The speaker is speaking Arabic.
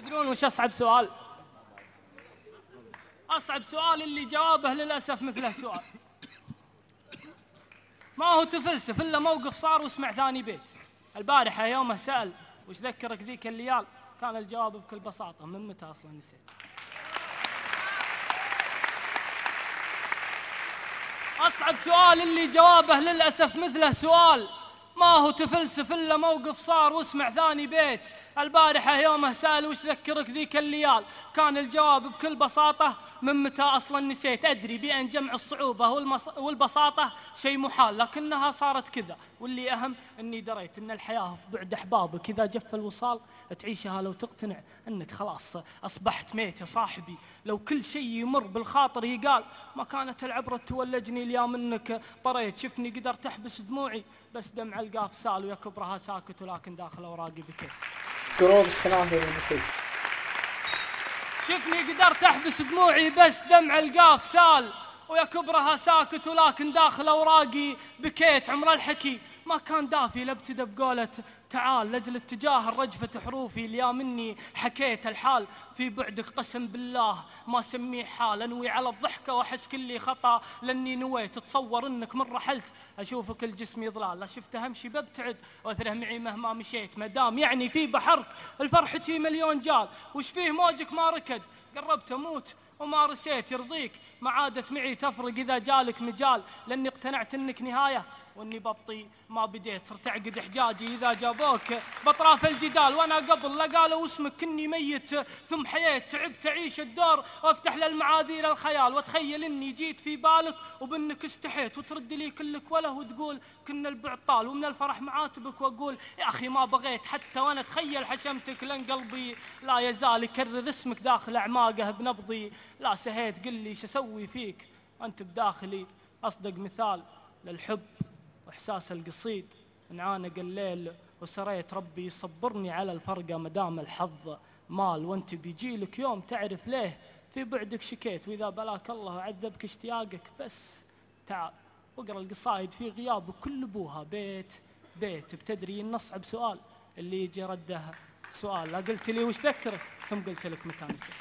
تدرون وش أصعب سؤال؟ أصعب سؤال اللي جوابه للأسف مثله سؤال ما هو تفلسف إلا موقف صار واسمع ثاني بيت. البارحة يومه سأل وش ذكرك ذيك الليال؟ كان الجواب بكل بساطة من متى أصلا نسيت؟ أصعب سؤال اللي جوابه للأسف مثله سؤال ما هو تفلسف إلا موقف صار واسمع ثاني بيت. البارحة يومه سأل وش ذكرك ذيك الليال؟ كان الجواب بكل بساطة من متى أصلا نسيت. أدري بأن جمع الصعوبة. والبساطة شيء محال لكنها صارت كذا. واللي أهم أني دريت أن الحياة في بعد أحبابك إذا جف الوصال تعيشها لو تقتنع أنك خلاص أصبحت ميت يا صاحبي. لو كل شيء يمر بالخاطر يقال ما كانت العبرة تولجني اليوم أنك طريت. شفني قدرت أحبس دموعي بس دمع القاف سال ويا كبرها ساكت ولكن داخل أوراقي بكيت. قروب السنافر النسيت شفني قدرت أحبس دموعي بس دمع القاف سال. ويا كبرها ساكت ولكن داخل أوراقي بكيت عمر الحكي. ما كان دافي لابتدى بقولة تعال لاجل اتجاه رجفة حروفي ليا مني حكيت الحال. في بعدك قسم بالله ما سميه حال انوي على الضحكة وأحس كلي خطأ. لأني نويت تصور إنك من رحلت. أشوفك الجسم يضلال لا شفته امشي ببتعد. وأثره معي مهما مشيت. ما دام يعني في بحرك. الفرحتي مليون جال. وش فيه موجك ما ركد. قربت أموت وما رسيت يرضيك. ما عادت معي تفرق إذا جالك مجال لأني اقتنعت إنك نهاية. واني ببطي ما بديت صرت اعقد حجاجي إذا جابوك. باطراف الجدال وأنا قبل لا قالوا اسمك كني ميت. ثم حييت تعبت أعيش الدور. وأفتح للمعاذير الخيال. واتخيل إني جيت في بالك وبإنك استحيت. وترد لي كلك وله وتقول كنا البعد طال. ومن الفرح معاتبك وأقول يا أخي ما بغيت حتى وأنا أتخيل حشمتك لأن قلبي. لا يزال يكرر اسمك داخل أعماقه بنبضي. لا سهيت قل لي أسوي فيك؟ انت بداخلي. أصدق مثال للحب. وإحساس القصيد. انعانق الليل وسريت ربي يصبرني على الفرقة مدام الحظ. مال وانت بيجي لك يوم تعرف ليه في بعدك شكيت. وإذا بلاك الله وعذبك اشتياقك بس. تعال واقرا القصايد في غيابك كل ابوها بيت بيت بتدري النص بسؤال اللي يجي رده سؤال. لا قلت لي وش ذكرك ثم قلت لك متى نسيت.